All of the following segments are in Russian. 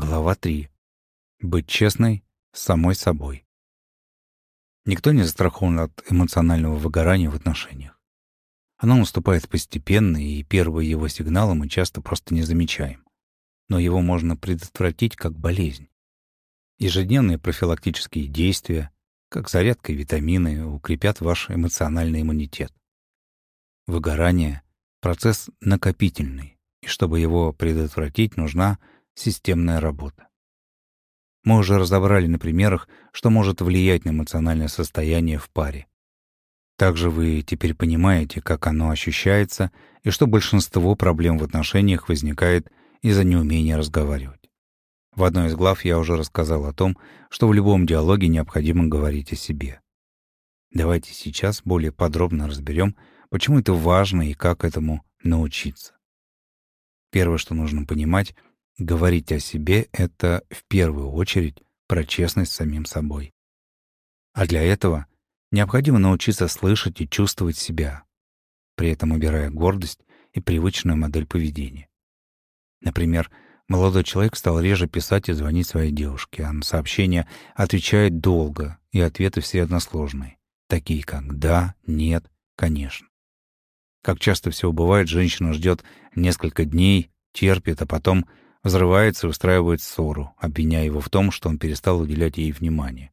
Глава 3. Быть честной с самой собой. Никто не застрахован от эмоционального выгорания в отношениях. Оно наступает постепенно, и первые его сигналы мы часто просто не замечаем. Но его можно предотвратить как болезнь. Ежедневные профилактические действия, как зарядка и витамины, укрепят ваш эмоциональный иммунитет. Выгорание — процесс накопительный, и чтобы его предотвратить, нужна системная работа. Мы уже разобрали на примерах, что может влиять на эмоциональное состояние в паре. Также вы теперь понимаете, как оно ощущается и что большинство проблем в отношениях возникает из-за неумения разговаривать. В одной из глав я уже рассказал о том, что в любом диалоге необходимо говорить о себе. Давайте сейчас более подробно разберем, почему это важно и как этому научиться. Первое, что нужно понимать — Говорить о себе — это в первую очередь про честность с самим собой. А для этого необходимо научиться слышать и чувствовать себя, при этом убирая гордость и привычную модель поведения. Например, молодой человек стал реже писать и звонить своей девушке, а на сообщения отвечает долго, и ответы все односложные, такие как «да», «нет», «конечно». Как часто всего бывает, женщина ждет несколько дней, терпит, а потом взрывается и устраивает ссору, обвиняя его в том, что он перестал уделять ей внимание.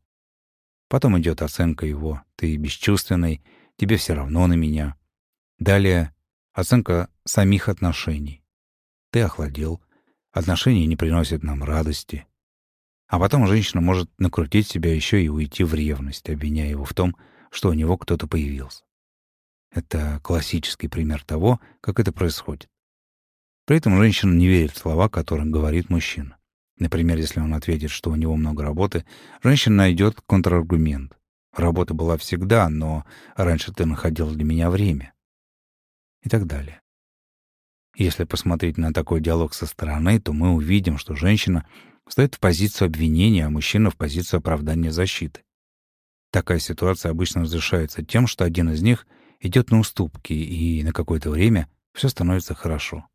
Потом идет оценка его «ты бесчувственный», «тебе все равно на меня». Далее оценка самих отношений. «Ты охладел», «отношения не приносят нам радости». А потом женщина может накрутить себя еще и уйти в ревность, обвиняя его в том, что у него кто-то появился. Это классический пример того, как это происходит. При этом женщина не верит в слова, которым говорит мужчина. Например, если он ответит, что у него много работы, женщина найдет контраргумент. Работа была всегда, но раньше ты находил для меня время. И так далее. Если посмотреть на такой диалог со стороны, то мы увидим, что женщина стоит в позицию обвинения, а мужчина в позицию оправдания защиты. Такая ситуация обычно разрешается тем, что один из них идет на уступки, и на какое-то время все становится хорошо.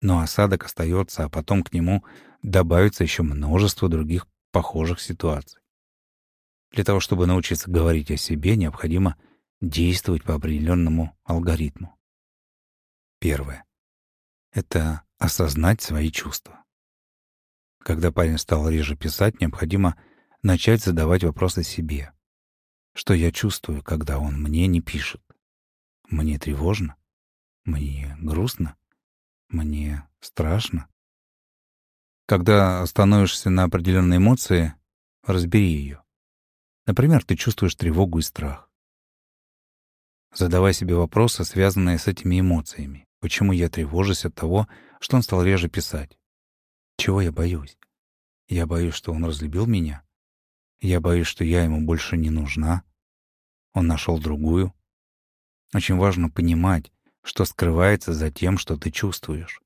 Но осадок остается, а потом к нему добавится еще множество других похожих ситуаций. Для того, чтобы научиться говорить о себе, необходимо действовать по определенному алгоритму. Первое. Это осознать свои чувства. Когда парень стал реже писать, необходимо начать задавать вопросы себе. Что я чувствую, когда он мне не пишет? Мне тревожно? Мне грустно? Мне страшно. Когда становишься на определенной эмоции, разбери ее. Например, ты чувствуешь тревогу и страх. Задавай себе вопросы, связанные с этими эмоциями. Почему я тревожусь от того, что он стал реже писать? Чего я боюсь? Я боюсь, что он разлюбил меня? Я боюсь, что я ему больше не нужна? Он нашел другую? Очень важно понимать, что скрывается за тем, что ты чувствуешь.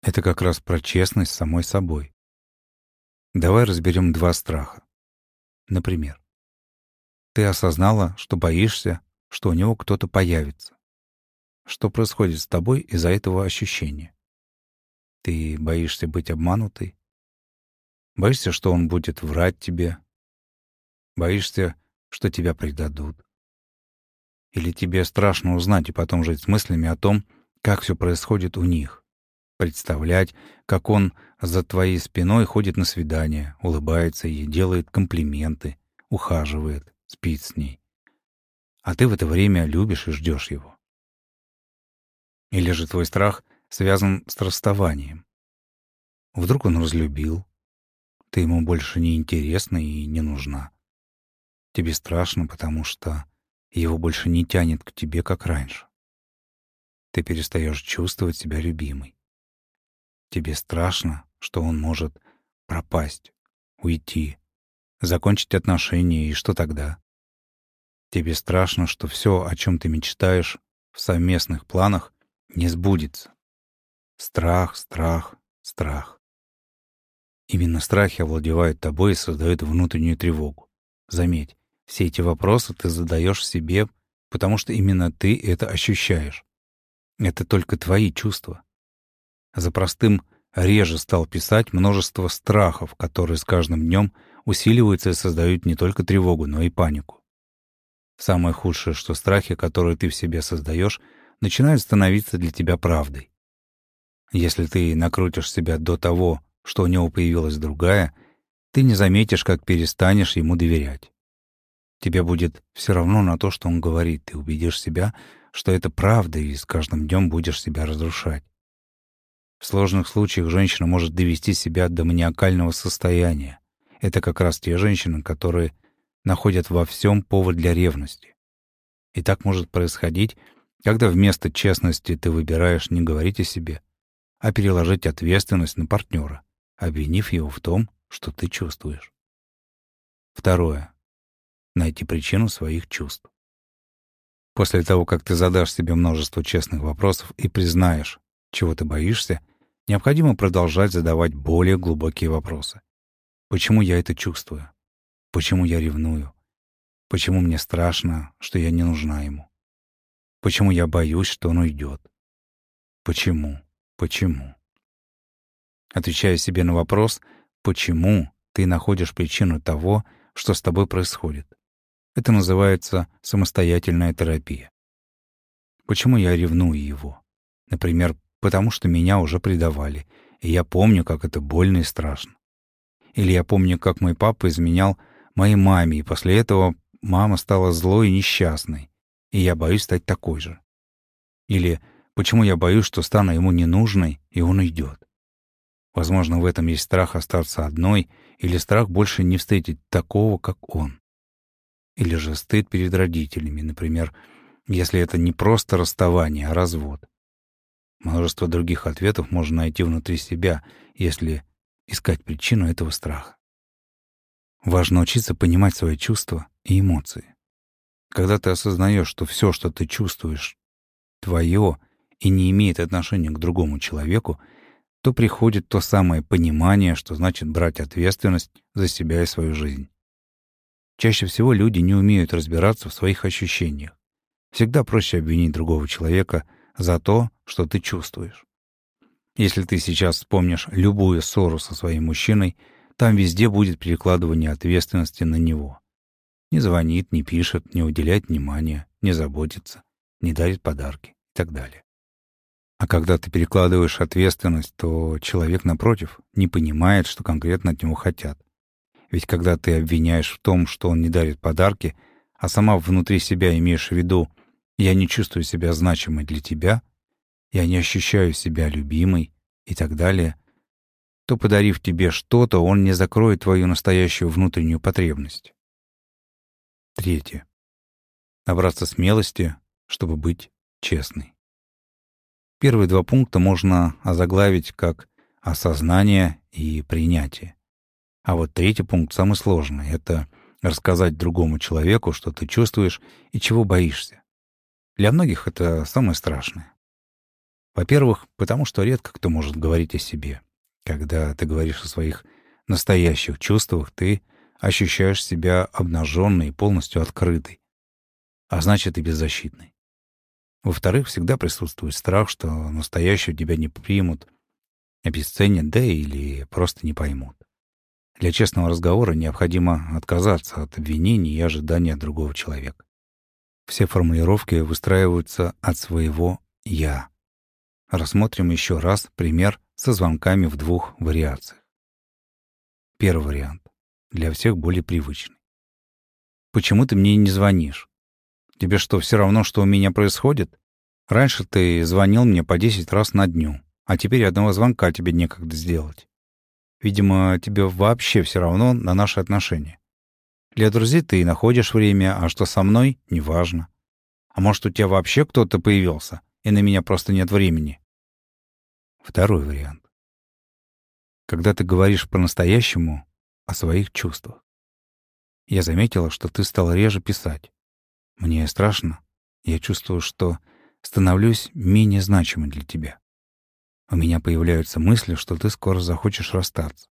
Это как раз про честность с самой собой. Давай разберем два страха. Например, ты осознала, что боишься, что у него кто-то появится. Что происходит с тобой из-за этого ощущения? Ты боишься быть обманутой? Боишься, что он будет врать тебе? Боишься, что тебя предадут? Или тебе страшно узнать и потом жить с мыслями о том, как все происходит у них? Представлять, как он за твоей спиной ходит на свидание, улыбается ей, делает комплименты, ухаживает, спит с ней. А ты в это время любишь и ждешь его. Или же твой страх связан с расставанием. Вдруг он разлюбил, ты ему больше не интересна и не нужна. Тебе страшно, потому что его больше не тянет к тебе, как раньше. Ты перестаешь чувствовать себя любимой. Тебе страшно, что он может пропасть, уйти, закончить отношения, и что тогда? Тебе страшно, что все, о чем ты мечтаешь в совместных планах, не сбудется. Страх, страх, страх. Именно страхи овладевают тобой и создают внутреннюю тревогу. Заметь, все эти вопросы ты задаешь себе, потому что именно ты это ощущаешь. Это только твои чувства. За простым реже стал писать множество страхов, которые с каждым днем усиливаются и создают не только тревогу, но и панику. Самое худшее, что страхи, которые ты в себе создаешь, начинают становиться для тебя правдой. Если ты накрутишь себя до того, что у него появилась другая, ты не заметишь, как перестанешь ему доверять. Тебе будет все равно на то, что он говорит. Ты убедишь себя, что это правда, и с каждым днем будешь себя разрушать. В сложных случаях женщина может довести себя до маниакального состояния. Это как раз те женщины, которые находят во всем повод для ревности. И так может происходить, когда вместо честности ты выбираешь не говорить о себе, а переложить ответственность на партнера, обвинив его в том, что ты чувствуешь. Второе. Найти причину своих чувств. После того, как ты задашь себе множество честных вопросов и признаешь, чего ты боишься, необходимо продолжать задавать более глубокие вопросы. Почему я это чувствую? Почему я ревную? Почему мне страшно, что я не нужна ему? Почему я боюсь, что он уйдет? Почему? Почему? Отвечая себе на вопрос «почему?», ты находишь причину того, что с тобой происходит. Это называется самостоятельная терапия. Почему я ревную его? Например, потому что меня уже предавали, и я помню, как это больно и страшно. Или я помню, как мой папа изменял моей маме, и после этого мама стала злой и несчастной, и я боюсь стать такой же. Или почему я боюсь, что стану ему ненужной, и он уйдет. Возможно, в этом есть страх остаться одной или страх больше не встретить такого, как он. Или же стыд перед родителями, например, если это не просто расставание, а развод. Множество других ответов можно найти внутри себя, если искать причину этого страха. Важно учиться понимать свои чувства и эмоции. Когда ты осознаешь, что все, что ты чувствуешь, твое и не имеет отношения к другому человеку, то приходит то самое понимание, что значит брать ответственность за себя и свою жизнь. Чаще всего люди не умеют разбираться в своих ощущениях. Всегда проще обвинить другого человека за то, что ты чувствуешь. Если ты сейчас вспомнишь любую ссору со своим мужчиной, там везде будет перекладывание ответственности на него. Не звонит, не пишет, не уделяет внимания, не заботится, не дарит подарки и так далее. А когда ты перекладываешь ответственность, то человек, напротив, не понимает, что конкретно от него хотят. Ведь когда ты обвиняешь в том, что он не дарит подарки, а сама внутри себя имеешь в виду «я не чувствую себя значимой для тебя», «я не ощущаю себя любимой» и так далее, то, подарив тебе что-то, он не закроет твою настоящую внутреннюю потребность. Третье. Набраться смелости, чтобы быть честной. Первые два пункта можно озаглавить как осознание и принятие. А вот третий пункт самый сложный — это рассказать другому человеку, что ты чувствуешь и чего боишься. Для многих это самое страшное. Во-первых, потому что редко кто может говорить о себе. Когда ты говоришь о своих настоящих чувствах, ты ощущаешь себя обнаженной и полностью открытой, а значит и беззащитной. Во-вторых, всегда присутствует страх, что настоящую тебя не примут, обесценят, да или просто не поймут. Для честного разговора необходимо отказаться от обвинений и ожидания другого человека. Все формулировки выстраиваются от своего «я». Рассмотрим еще раз пример со звонками в двух вариациях. Первый вариант. Для всех более привычный. «Почему ты мне не звонишь? Тебе что, все равно, что у меня происходит? Раньше ты звонил мне по 10 раз на дню, а теперь одного звонка тебе некогда сделать. Видимо, тебе вообще все равно на наши отношения. Для друзей ты и находишь время, а что со мной — неважно. А может, у тебя вообще кто-то появился, и на меня просто нет времени? Второй вариант. Когда ты говоришь по-настоящему о своих чувствах. Я заметила, что ты стал реже писать. Мне страшно. Я чувствую, что становлюсь менее значимой для тебя. У меня появляются мысли, что ты скоро захочешь расстаться.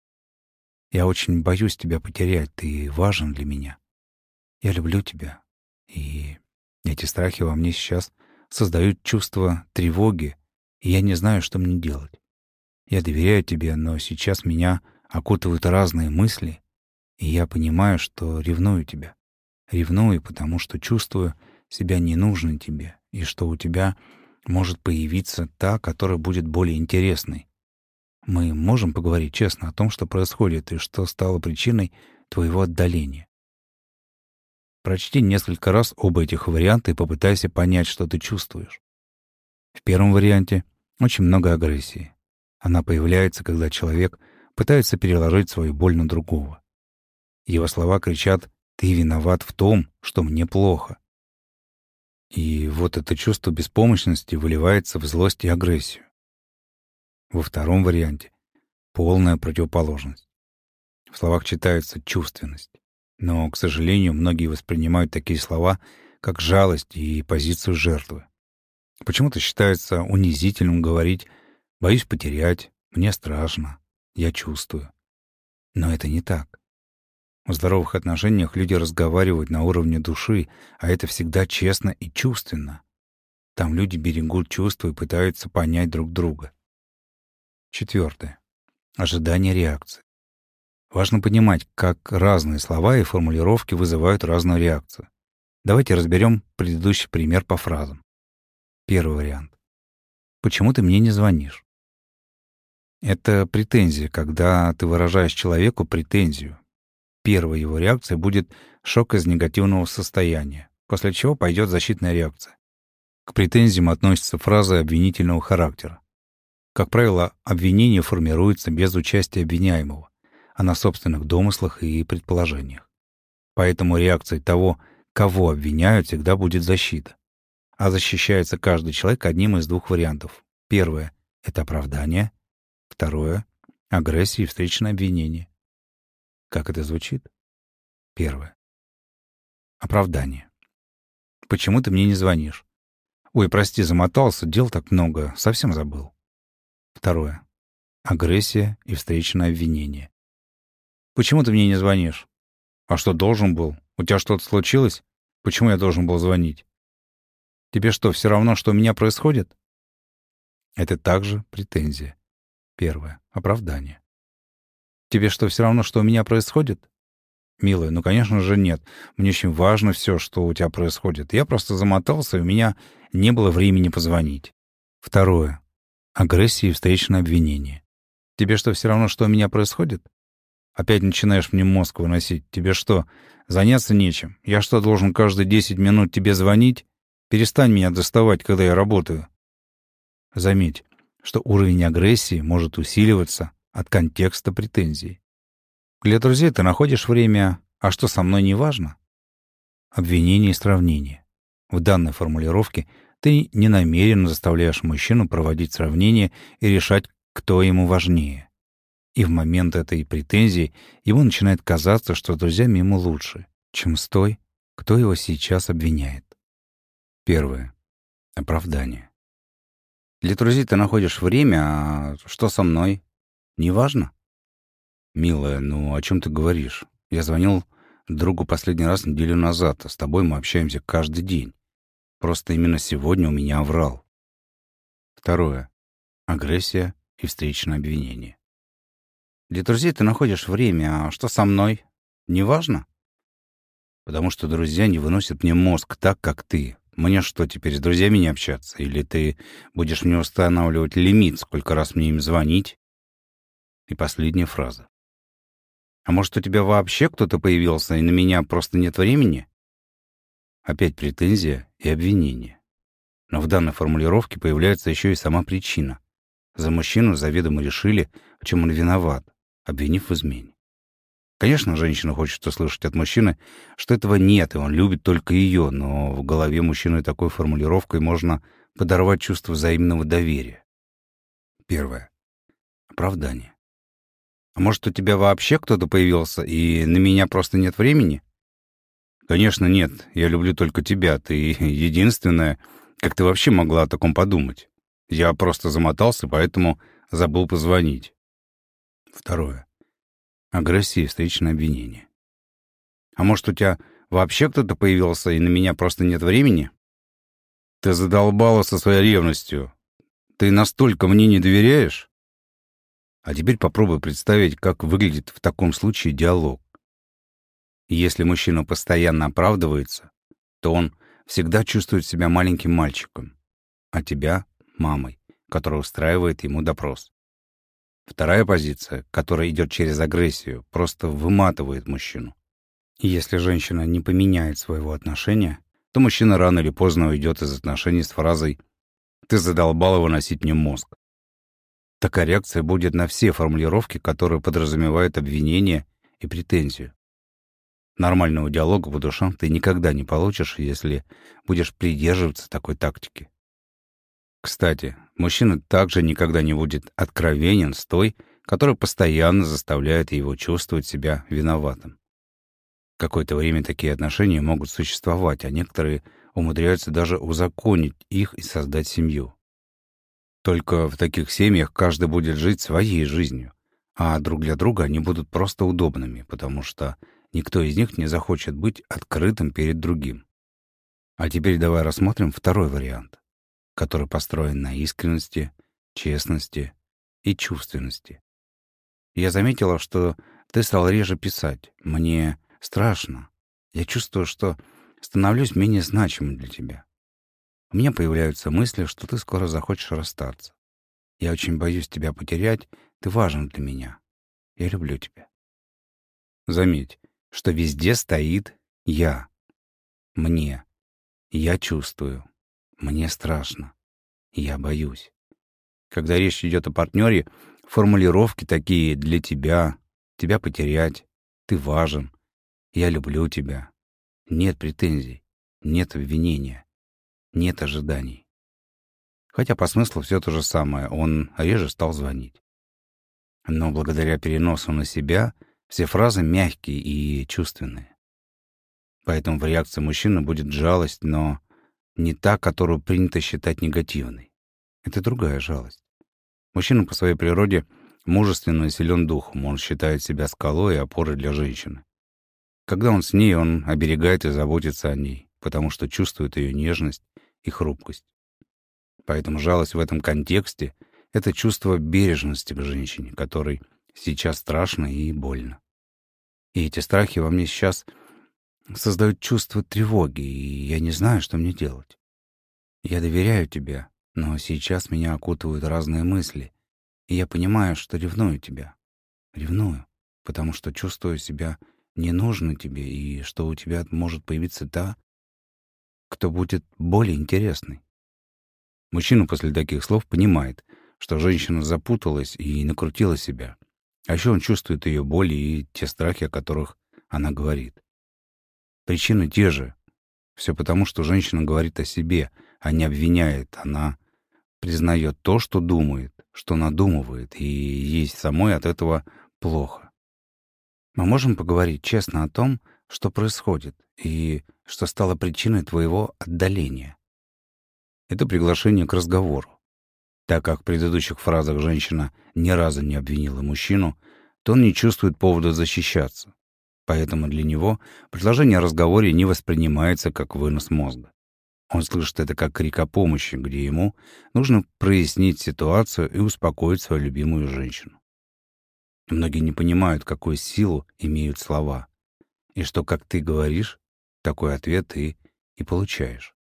Я очень боюсь тебя потерять, ты важен для меня. Я люблю тебя. И эти страхи во мне сейчас создают чувство тревоги, и я не знаю, что мне делать. Я доверяю тебе, но сейчас меня окутывают разные мысли, и я понимаю, что ревную тебя. Ревную, потому что чувствую себя ненужной тебе, и что у тебя может появиться та, которая будет более интересной. Мы можем поговорить честно о том, что происходит и что стало причиной твоего отдаления. Прочти несколько раз оба этих варианта и попытайся понять, что ты чувствуешь. В первом варианте очень много агрессии. Она появляется, когда человек пытается переложить свою боль на другого. Его слова кричат «ты виноват в том, что мне плохо». И вот это чувство беспомощности выливается в злость и агрессию. Во втором варианте — полная противоположность. В словах читается чувственность. Но, к сожалению, многие воспринимают такие слова как жалость и позицию жертвы. Почему-то считается унизительным говорить «боюсь потерять», «мне страшно», «я чувствую». Но это не так. В здоровых отношениях люди разговаривают на уровне души, а это всегда честно и чувственно. Там люди берегут чувства и пытаются понять друг друга. Четвертое. Ожидание реакции. Важно понимать, как разные слова и формулировки вызывают разную реакцию. Давайте разберем предыдущий пример по фразам. Первый вариант. Почему ты мне не звонишь? Это претензия, когда ты выражаешь человеку претензию, Первая его реакция будет шок из негативного состояния, после чего пойдет защитная реакция. К претензиям относятся фразы обвинительного характера. Как правило, обвинение формируется без участия обвиняемого, а на собственных домыслах и предположениях. Поэтому реакцией того, кого обвиняют, всегда будет защита. А защищается каждый человек одним из двух вариантов. Первое — это оправдание. Второе — агрессия и встречное обвинение. Как это звучит? Первое. Оправдание. Почему ты мне не звонишь? Ой, прости, замотался, дел так много, совсем забыл. Второе. Агрессия и встречное обвинение. Почему ты мне не звонишь? А что, должен был? У тебя что-то случилось? Почему я должен был звонить? Тебе что, все равно, что у меня происходит? Это также претензия. Первое. Оправдание. Тебе что, все равно, что у меня происходит? Милая, ну, конечно же, нет. Мне очень важно все, что у тебя происходит. Я просто замотался, и у меня не было времени позвонить. Второе. Агрессия и встречное обвинение. Тебе что, все равно, что у меня происходит? Опять начинаешь мне мозг выносить. Тебе что, заняться нечем? Я что, должен каждые 10 минут тебе звонить? Перестань меня доставать, когда я работаю. Заметь, что уровень агрессии может усиливаться от контекста претензий. Для друзей ты находишь время «а что со мной не важно?» Обвинение и сравнение. В данной формулировке ты не намеренно заставляешь мужчину проводить сравнение и решать, кто ему важнее. И в момент этой претензии ему начинает казаться, что друзьями ему лучше, чем с той, кто его сейчас обвиняет. Первое. Оправдание. Для друзей ты находишь время, а что со мной? Неважно. Милая, ну о чем ты говоришь? Я звонил другу последний раз неделю назад, а с тобой мы общаемся каждый день. Просто именно сегодня у меня оврал. Второе. Агрессия и встречное обвинение. Для друзей ты находишь время, а что со мной? Неважно. Потому что друзья не выносят мне мозг так, как ты. Мне что, теперь с друзьями не общаться? Или ты будешь мне устанавливать лимит, сколько раз мне им звонить? И последняя фраза. «А может, у тебя вообще кто-то появился, и на меня просто нет времени?» Опять претензия и обвинение. Но в данной формулировке появляется еще и сама причина. За мужчину заведомо решили, в чем он виноват, обвинив в измене. Конечно, женщина хочет услышать от мужчины, что этого нет, и он любит только ее, но в голове мужчины такой формулировкой можно подорвать чувство взаимного доверия. Первое. Оправдание. А может, у тебя вообще кто-то появился, и на меня просто нет времени? Конечно, нет. Я люблю только тебя. Ты единственная. Как ты вообще могла о таком подумать? Я просто замотался, поэтому забыл позвонить. Второе. Агрессия и встречное обвинение. А может, у тебя вообще кто-то появился, и на меня просто нет времени? Ты задолбала со своей ревностью. Ты настолько мне не доверяешь? А теперь попробуй представить, как выглядит в таком случае диалог. Если мужчина постоянно оправдывается, то он всегда чувствует себя маленьким мальчиком, а тебя — мамой, которая устраивает ему допрос. Вторая позиция, которая идет через агрессию, просто выматывает мужчину. Если женщина не поменяет своего отношения, то мужчина рано или поздно уйдет из отношений с фразой «ты задолбала выносить мне мозг». Такая реакция будет на все формулировки, которые подразумевают обвинение и претензию. Нормального диалога по душам ты никогда не получишь, если будешь придерживаться такой тактики. Кстати, мужчина также никогда не будет откровенен с той, которая постоянно заставляет его чувствовать себя виноватым. Какое-то время такие отношения могут существовать, а некоторые умудряются даже узаконить их и создать семью. Только в таких семьях каждый будет жить своей жизнью, а друг для друга они будут просто удобными, потому что никто из них не захочет быть открытым перед другим. А теперь давай рассмотрим второй вариант, который построен на искренности, честности и чувственности. Я заметила, что ты стал реже писать. Мне страшно. Я чувствую, что становлюсь менее значимым для тебя. У меня появляются мысли, что ты скоро захочешь расстаться. Я очень боюсь тебя потерять, ты важен для меня. Я люблю тебя. Заметь, что везде стоит «я». Мне. Я чувствую. Мне страшно. Я боюсь. Когда речь идет о партнере, формулировки такие «для тебя», «тебя потерять», «ты важен», «я люблю тебя». Нет претензий, нет обвинения. Нет ожиданий. Хотя по смыслу все то же самое, он реже стал звонить. Но благодаря переносу на себя все фразы мягкие и чувственные. Поэтому в реакции мужчины будет жалость, но не та, которую принято считать негативной. Это другая жалость. Мужчина по своей природе мужественно и силен духом, он считает себя скалой и опорой для женщины. Когда он с ней, он оберегает и заботится о ней, потому что чувствует ее нежность и хрупкость. Поэтому жалость в этом контексте — это чувство бережности к женщине, которой сейчас страшно и больно. И эти страхи во мне сейчас создают чувство тревоги, и я не знаю, что мне делать. Я доверяю тебе, но сейчас меня окутывают разные мысли, и я понимаю, что ревную тебя. Ревную, потому что чувствую себя ненужной тебе, и что у тебя может появиться та, кто будет более интересный. Мужчина после таких слов понимает, что женщина запуталась и накрутила себя. А еще он чувствует ее боль и те страхи, о которых она говорит. Причины те же. Все потому, что женщина говорит о себе, а не обвиняет. Она признает то, что думает, что надумывает, и ей самой от этого плохо. Мы можем поговорить честно о том, что происходит, и что стало причиной твоего отдаления. Это приглашение к разговору. Так как в предыдущих фразах женщина ни разу не обвинила мужчину, то он не чувствует повода защищаться. Поэтому для него предложение о разговоре не воспринимается как вынос мозга. Он слышит это как крик о помощи, где ему нужно прояснить ситуацию и успокоить свою любимую женщину. Многие не понимают, какую силу имеют слова, и что, как ты говоришь, такой ответ ты и получаешь.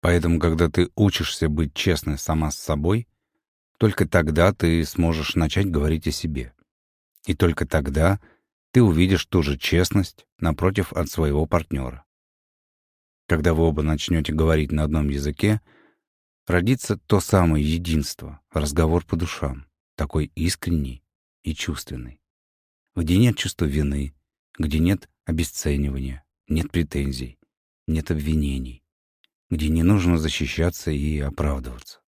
Поэтому, когда ты учишься быть честной сама с собой, только тогда ты сможешь начать говорить о себе. И только тогда ты увидишь ту же честность напротив от своего партнера. Когда вы оба начнете говорить на одном языке, родится то самое единство, разговор по душам, такой искренний и чувственный, где нет чувства вины, где нет обесценивания, нет претензий, нет обвинений, где не нужно защищаться и оправдываться.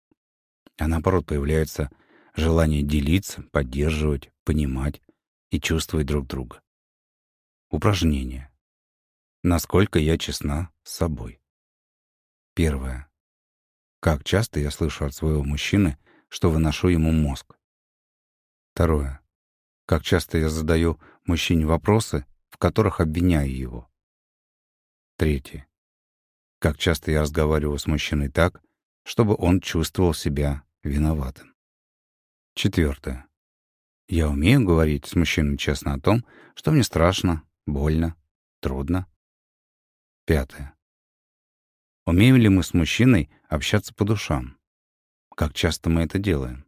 А наоборот появляется желание делиться, поддерживать, понимать и чувствовать друг друга. Упражнение. Насколько я честна с собой. Первое. Как часто я слышу от своего мужчины, что выношу ему мозг. Второе. Как часто я задаю мужчине вопросы, в которых обвиняю его. Третье. Как часто я разговариваю с мужчиной так, чтобы он чувствовал себя виноватым. Четвертое. Я умею говорить с мужчиной честно о том, что мне страшно, больно, трудно. Пятое. Умеем ли мы с мужчиной общаться по душам? Как часто мы это делаем?